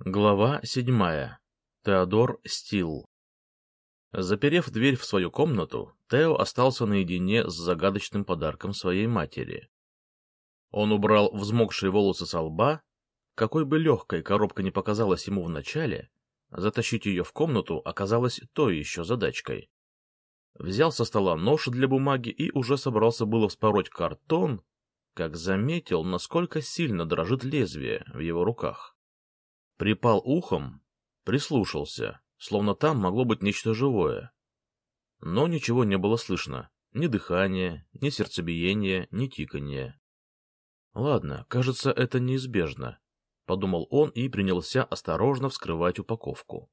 Глава седьмая. Теодор Стил. Заперев дверь в свою комнату, Тео остался наедине с загадочным подарком своей матери. Он убрал взмокшие волосы со лба. Какой бы легкой коробка не показалась ему вначале, затащить ее в комнату оказалось той еще задачкой. Взял со стола нож для бумаги и уже собрался было вспороть картон, как заметил, насколько сильно дрожит лезвие в его руках. Припал ухом, прислушался, словно там могло быть нечто живое. Но ничего не было слышно, ни дыхания, ни сердцебиения, ни тикания. Ладно, кажется, это неизбежно, — подумал он и принялся осторожно вскрывать упаковку.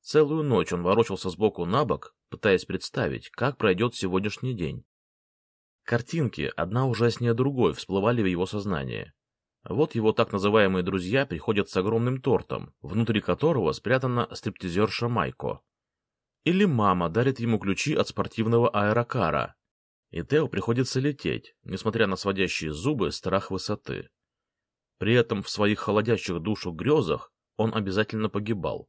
Целую ночь он ворочался сбоку на бок, пытаясь представить, как пройдет сегодняшний день. Картинки, одна ужаснее другой, всплывали в его сознание. Вот его так называемые друзья приходят с огромным тортом, внутри которого спрятана стриптизерша Майко. Или мама дарит ему ключи от спортивного аэрокара, и Тео приходится лететь, несмотря на сводящие зубы страх высоты. При этом в своих холодящих душу грезах он обязательно погибал.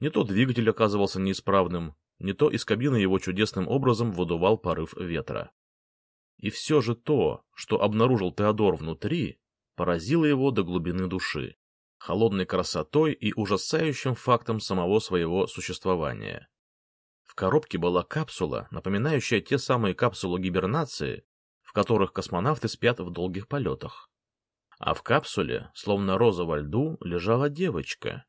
Не то двигатель оказывался неисправным, не то из кабины его чудесным образом выдувал порыв ветра. И все же то, что обнаружил Теодор внутри, поразило его до глубины души, холодной красотой и ужасающим фактом самого своего существования. В коробке была капсула, напоминающая те самые капсулы гибернации, в которых космонавты спят в долгих полетах. А в капсуле, словно роза во льду, лежала девочка.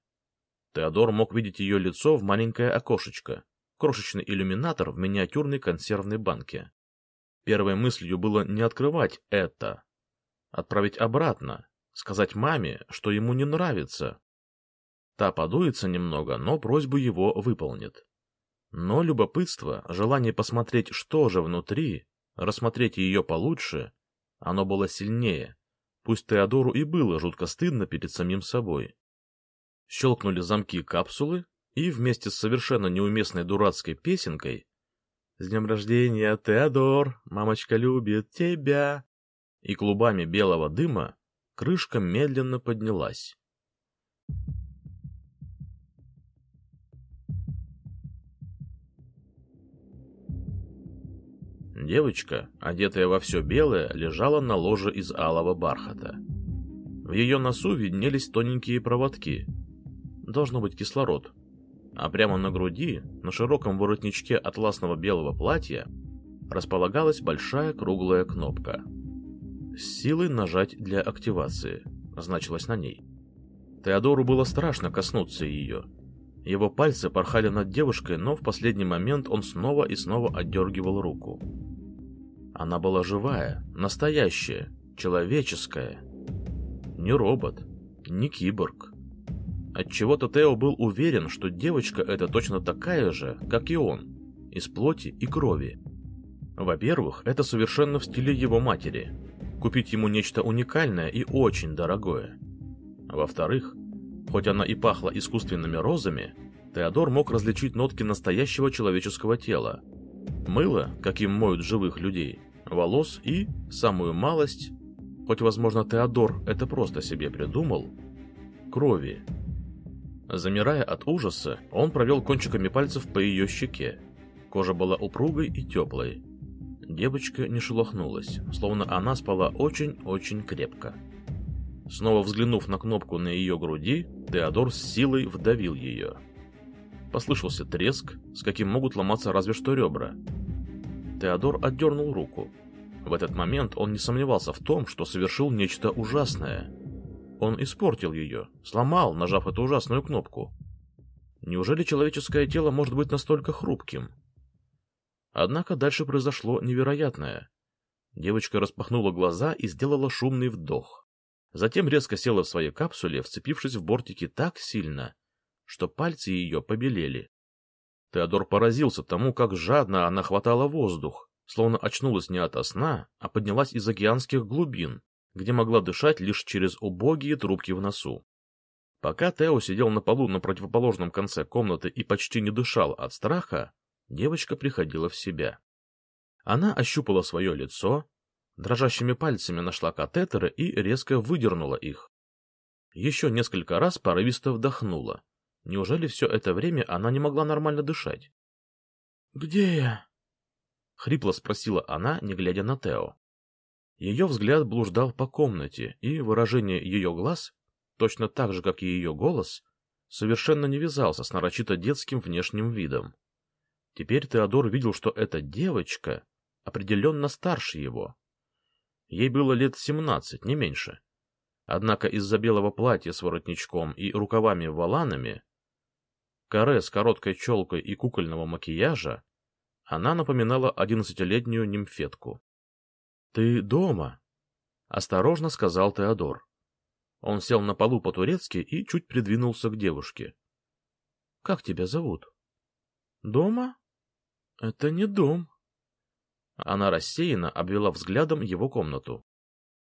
Теодор мог видеть ее лицо в маленькое окошечко, крошечный иллюминатор в миниатюрной консервной банке. Первой мыслью было не открывать это, Отправить обратно, сказать маме, что ему не нравится. Та подуется немного, но просьбу его выполнит. Но любопытство, желание посмотреть, что же внутри, рассмотреть ее получше, оно было сильнее, пусть Теодору и было жутко стыдно перед самим собой. Щелкнули замки капсулы, и вместе с совершенно неуместной дурацкой песенкой «С днем рождения, Теодор! Мамочка любит тебя!» И клубами белого дыма крышка медленно поднялась. Девочка, одетая во все белое, лежала на ложе из алого бархата. В ее носу виднелись тоненькие проводки. Должно быть кислород. А прямо на груди, на широком воротничке атласного белого платья, располагалась большая круглая кнопка — с силой нажать для активации, значилось на ней. Теодору было страшно коснуться ее. Его пальцы порхали над девушкой, но в последний момент он снова и снова отдергивал руку. Она была живая, настоящая, человеческая. Не робот, не киборг. Отчего-то Тео был уверен, что девочка эта точно такая же, как и он, из плоти и крови. Во-первых, это совершенно в стиле его матери, купить ему нечто уникальное и очень дорогое. Во-вторых, хоть она и пахла искусственными розами, Теодор мог различить нотки настоящего человеческого тела. Мыло, каким моют живых людей, волос и, самую малость, хоть, возможно, Теодор это просто себе придумал, крови. Замирая от ужаса, он провел кончиками пальцев по ее щеке. Кожа была упругой и теплой. Девочка не шелохнулась, словно она спала очень-очень крепко. Снова взглянув на кнопку на ее груди, Теодор с силой вдавил ее. Послышался треск, с каким могут ломаться разве что ребра. Теодор отдернул руку. В этот момент он не сомневался в том, что совершил нечто ужасное. Он испортил ее, сломал, нажав эту ужасную кнопку. Неужели человеческое тело может быть настолько хрупким? Однако дальше произошло невероятное. Девочка распахнула глаза и сделала шумный вдох. Затем резко села в своей капсуле, вцепившись в бортики так сильно, что пальцы ее побелели. Теодор поразился тому, как жадно она хватала воздух, словно очнулась не ото сна, а поднялась из океанских глубин, где могла дышать лишь через убогие трубки в носу. Пока Тео сидел на полу на противоположном конце комнаты и почти не дышал от страха, девочка приходила в себя. Она ощупала свое лицо, дрожащими пальцами нашла катетеры и резко выдернула их. Еще несколько раз порывисто вдохнула. Неужели все это время она не могла нормально дышать? — Где я? — хрипло спросила она, не глядя на Тео. Ее взгляд блуждал по комнате, и выражение ее глаз, точно так же, как и ее голос, совершенно не вязался с нарочито детским внешним видом. Теперь Теодор видел, что эта девочка определенно старше его. Ей было лет семнадцать, не меньше. Однако из-за белого платья с воротничком и рукавами-воланами, каре с короткой челкой и кукольного макияжа, она напоминала одиннадцатилетнюю нимфетку. — Ты дома? — осторожно сказал Теодор. Он сел на полу по-турецки и чуть придвинулся к девушке. — Как тебя зовут? — Дома? — Это не дом. Она рассеянно обвела взглядом его комнату.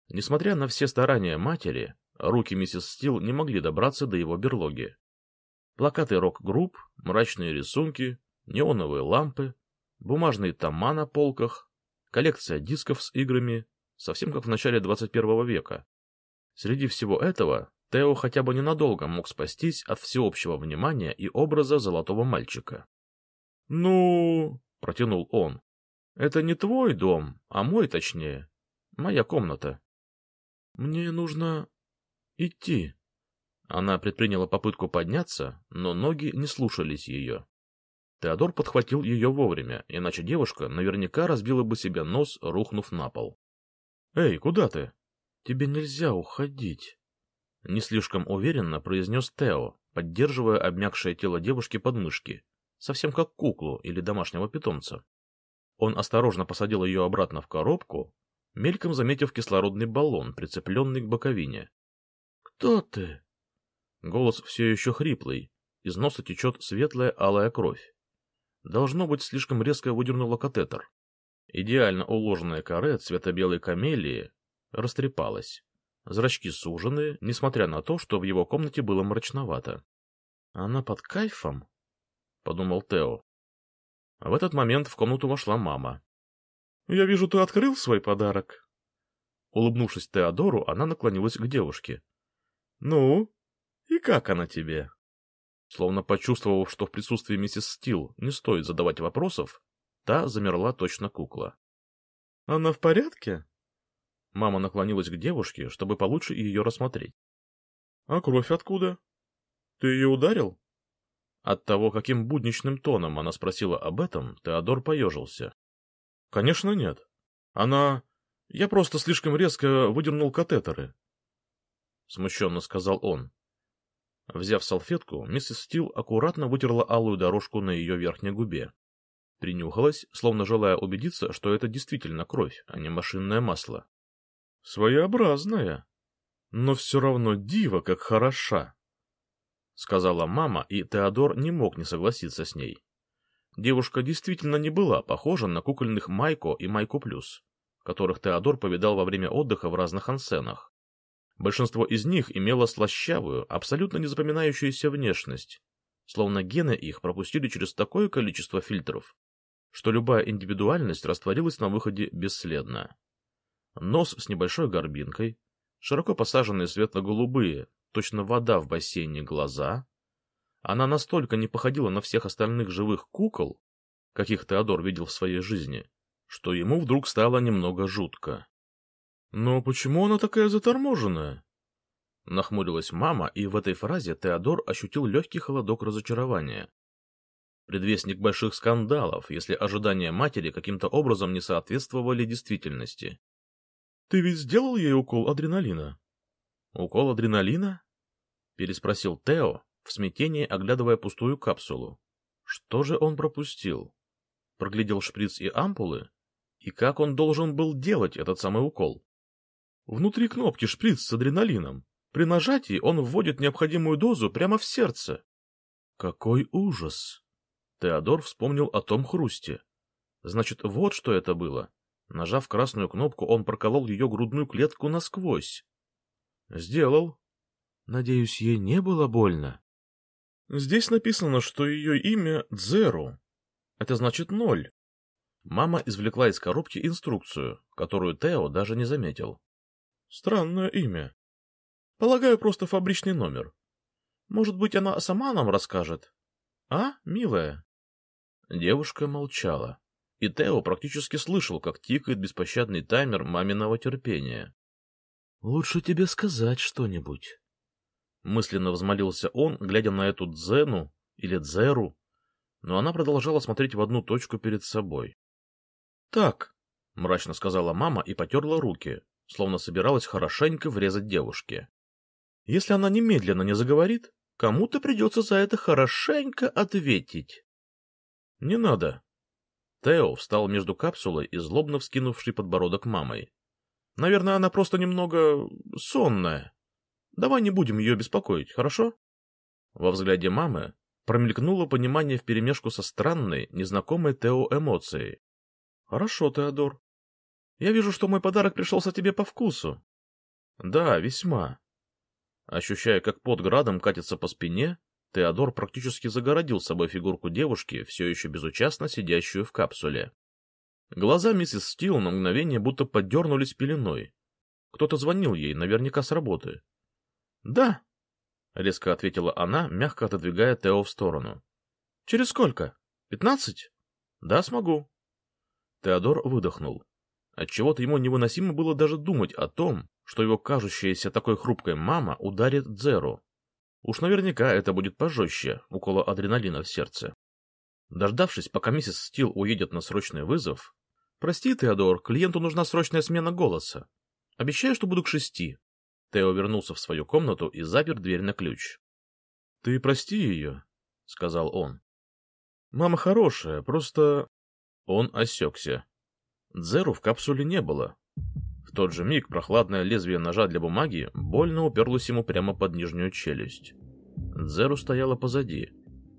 Несмотря на все старания матери, руки миссис Стил не могли добраться до его берлоги. Плакаты рок-групп, мрачные рисунки, неоновые лампы, бумажные тома на полках, коллекция дисков с играми, совсем как в начале 21 века. Среди всего этого Тео хотя бы ненадолго мог спастись от всеобщего внимания и образа золотого мальчика. — Ну, — протянул он, — это не твой дом, а мой точнее, моя комната. — Мне нужно идти. Она предприняла попытку подняться, но ноги не слушались ее. Теодор подхватил ее вовремя, иначе девушка наверняка разбила бы себе нос, рухнув на пол. — Эй, куда ты? — Тебе нельзя уходить. Не слишком уверенно произнес Тео, поддерживая обмякшее тело девушки под мышки, совсем как куклу или домашнего питомца. Он осторожно посадил ее обратно в коробку, мельком заметив кислородный баллон, прицепленный к боковине. — Кто ты? Голос все еще хриплый, из носа течет светлая алая кровь. Должно быть, слишком резко выдернула катетер. Идеально уложенная каре цвета белой камелии растрепалась. Зрачки сужены, несмотря на то, что в его комнате было мрачновато. — Она под кайфом? — подумал Тео. В этот момент в комнату вошла мама. — Я вижу, ты открыл свой подарок. Улыбнувшись Теодору, она наклонилась к девушке. — Ну, и как она тебе? Словно почувствовав, что в присутствии миссис Стил не стоит задавать вопросов, та замерла точно кукла. — Она в порядке? Мама наклонилась к девушке, чтобы получше ее рассмотреть. — А кровь откуда? Ты ее ударил? От того, каким будничным тоном она спросила об этом, Теодор поежился. — Конечно, нет. Она... Я просто слишком резко выдернул катетеры. — смущенно сказал он. Взяв салфетку, миссис Стил аккуратно вытерла алую дорожку на ее верхней губе. Принюхалась, словно желая убедиться, что это действительно кровь, а не машинное масло. — Своеобразная, но все равно дива как хороша, — сказала мама, и Теодор не мог не согласиться с ней. Девушка действительно не была похожа на кукольных Майко и Майко Плюс, которых Теодор повидал во время отдыха в разных ансенах. Большинство из них имело слащавую, абсолютно незапоминающуюся внешность, словно гены их пропустили через такое количество фильтров, что любая индивидуальность растворилась на выходе бесследно. Нос с небольшой горбинкой, широко посаженные светло-голубые, точно вода в бассейне глаза. Она настолько не походила на всех остальных живых кукол, каких Теодор видел в своей жизни, что ему вдруг стало немного жутко. «Но почему она такая заторможенная?» Нахмурилась мама, и в этой фразе Теодор ощутил легкий холодок разочарования. Предвестник больших скандалов, если ожидания матери каким-то образом не соответствовали действительности. «Ты ведь сделал ей укол адреналина?» «Укол адреналина?» — переспросил Тео, в смятении оглядывая пустую капсулу. «Что же он пропустил? Проглядел шприц и ампулы? И как он должен был делать этот самый укол?» Внутри кнопки шприц с адреналином. При нажатии он вводит необходимую дозу прямо в сердце. Какой ужас! Теодор вспомнил о том хрусте. Значит, вот что это было. Нажав красную кнопку, он проколол ее грудную клетку насквозь. Сделал. Надеюсь, ей не было больно. Здесь написано, что ее имя Дзеру. Это значит ноль. Мама извлекла из коробки инструкцию, которую Тео даже не заметил. Странное имя. Полагаю, просто фабричный номер. Может быть, она сама нам расскажет? А, милая? Девушка молчала, и Тео практически слышал, как тикает беспощадный таймер маминого терпения. — Лучше тебе сказать что-нибудь. Мысленно взмолился он, глядя на эту Дзену или Дзеру, но она продолжала смотреть в одну точку перед собой. — Так, — мрачно сказала мама и потерла руки, словно собиралась хорошенько врезать девушке. — Если она немедленно не заговорит, кому-то придется за это хорошенько ответить. — Не надо. Тео встал между капсулой и злобно вскинувший подбородок мамой. — Наверное, она просто немного сонная. Давай не будем ее беспокоить, хорошо? Во взгляде мамы промелькнуло понимание вперемешку со странной, незнакомой Тео эмоцией. — Хорошо, Теодор. Я вижу, что мой подарок пришелся тебе по вкусу. — Да, весьма. Ощущая, как под градом катится по спине, Теодор практически загородил собой фигурку девушки, все еще безучастно сидящую в капсуле. Глаза миссис Стил на мгновение будто поддернулись пеленой. Кто-то звонил ей, наверняка с работы. — Да, — резко ответила она, мягко отодвигая Тео в сторону. — Через сколько? Пятнадцать? — Да, смогу. Теодор выдохнул. Отчего-то ему невыносимо было даже думать о том, что его кажущаяся такой хрупкой мама ударит Дзеру. Уж наверняка это будет пожестче, около адреналина в сердце. Дождавшись, пока миссис Стил уедет на срочный вызов, «Прости, Теодор, клиенту нужна срочная смена голоса. Обещаю, что буду к шести». Тео вернулся в свою комнату и запер дверь на ключ. — Ты прости ее, — сказал он. — Мама хорошая, просто... Он осекся. Дзеру в капсуле не было. В тот же миг прохладное лезвие ножа для бумаги больно уперлось ему прямо под нижнюю челюсть. Дзеру стояла позади.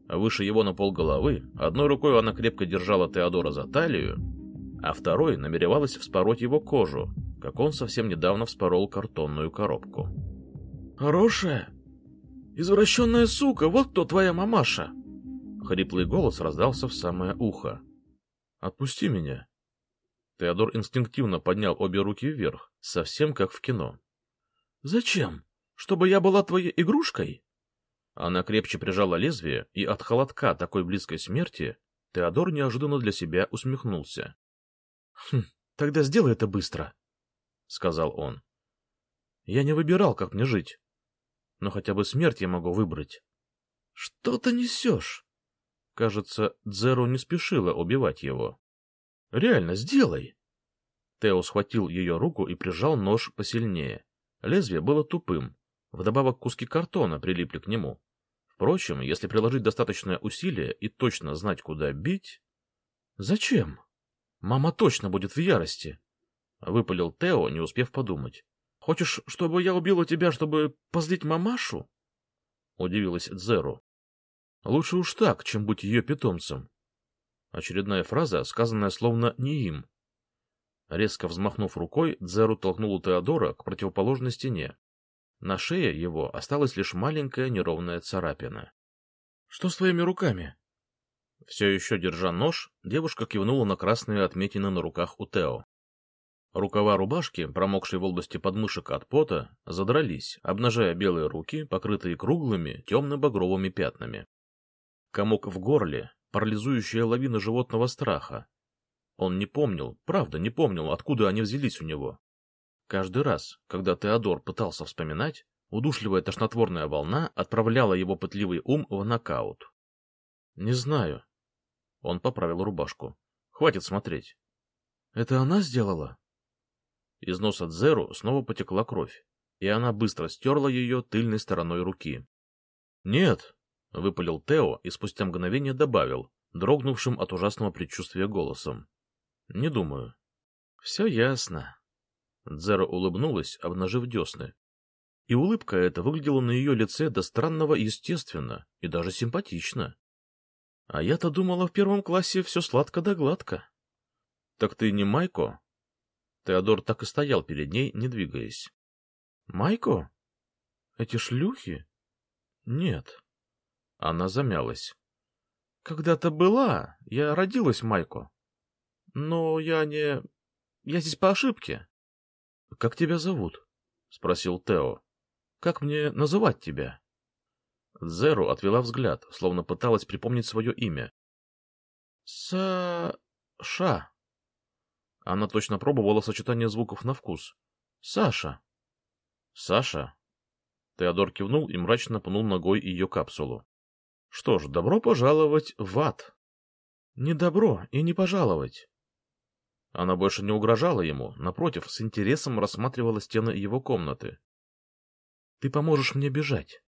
Выше его на пол головы, одной рукой она крепко держала Теодора за талию, а второй намеревалась вспороть его кожу, как он совсем недавно вспорол картонную коробку. «Хорошая? Извращенная сука, вот кто твоя мамаша!» Хриплый голос раздался в самое ухо. «Отпусти меня!» Теодор инстинктивно поднял обе руки вверх, совсем как в кино. «Зачем? Чтобы я была твоей игрушкой?» Она крепче прижала лезвие, и от холодка такой близкой смерти Теодор неожиданно для себя усмехнулся. «Хм, тогда сделай это быстро», — сказал он. «Я не выбирал, как мне жить. Но хотя бы смерть я могу выбрать». «Что ты несешь?» Кажется, Дзеру не спешила убивать его. «Реально, сделай!» Тео схватил ее руку и прижал нож посильнее. Лезвие было тупым, вдобавок куски картона прилипли к нему. Впрочем, если приложить достаточное усилие и точно знать, куда бить... «Зачем?» Мама точно будет в ярости, — выпалил Тео, не успев подумать. — Хочешь, чтобы я убила тебя, чтобы позлить мамашу? — удивилась Дзеру. — Лучше уж так, чем быть ее питомцем. Очередная фраза, сказанная словно не им. Резко взмахнув рукой, Дзеру толкнул Теодора к противоположной стене. На шее его осталась лишь маленькая неровная царапина. — Что с твоими руками? Все еще держа нож, девушка кивнула на красные отметины на руках у Тео. Рукава рубашки, промокшие в области подмышек от пота, задрались, обнажая белые руки, покрытые круглыми темно-багровыми пятнами. Комок в горле, парализующая лавина животного страха. Он не помнил, правда не помнил, откуда они взялись у него. Каждый раз, когда Теодор пытался вспоминать, удушливая тошнотворная волна отправляла его пытливый ум в нокаут. Не знаю, он поправил рубашку. Хватит смотреть. Это она сделала? Из носа Дзеру снова потекла кровь, и она быстро стерла ее тыльной стороной руки. Нет, выпалил Тео и спустя мгновение добавил, дрогнувшим от ужасного предчувствия голосом. Не думаю. Все ясно. Дзера улыбнулась, обнажив десны. И улыбка эта выглядела на ее лице до странного естественно и даже симпатично. А я-то думала, в первом классе все сладко да гладко. — Так ты не Майко? Теодор так и стоял перед ней, не двигаясь. — Майко? Эти шлюхи? — Нет. Она замялась. — Когда-то была. Я родилась Майко. Но я не... Я здесь по ошибке. — Как тебя зовут? — спросил Тео. Как мне называть тебя? Дзеру отвела взгляд, словно пыталась припомнить свое имя. Са-ша. Она точно пробовала сочетание звуков на вкус. Саша. Саша? Теодор кивнул и мрачно пнул ногой ее капсулу. Что ж, добро пожаловать в ад. Не добро и не пожаловать. Она больше не угрожала ему, напротив, с интересом рассматривала стены его комнаты. — Ты поможешь мне бежать.